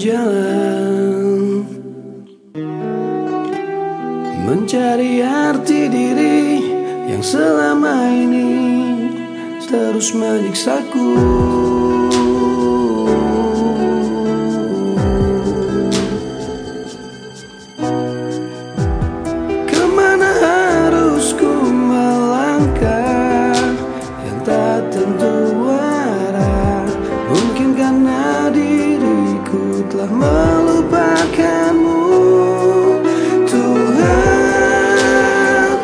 berjalan. Mencari arti diri yang selama ini terus menyiksaku. Ke mana harus ku melangkah yang tak tentu telah melupakanmu. Tuhan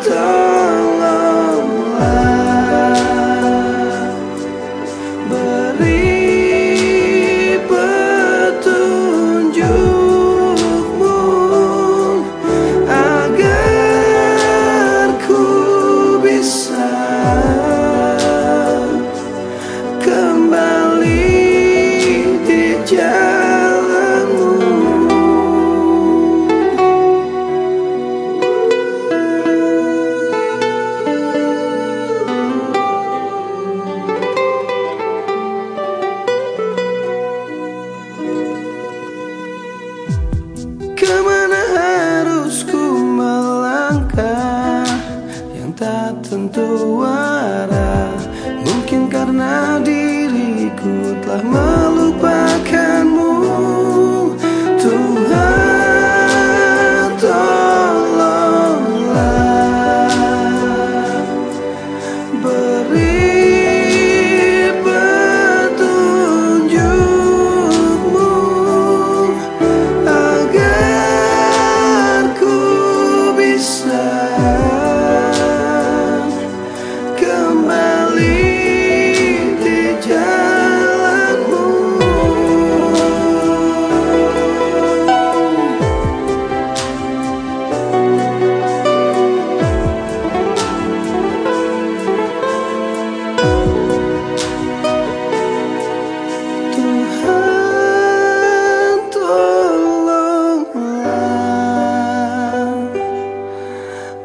tolonglah. Beri petunjukmu Agar ku bisa kembali. the world.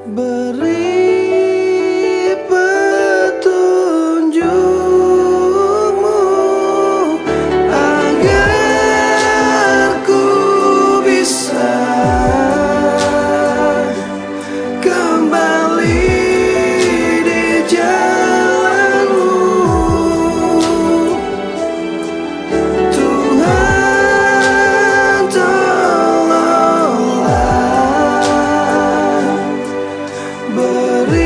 beri sorry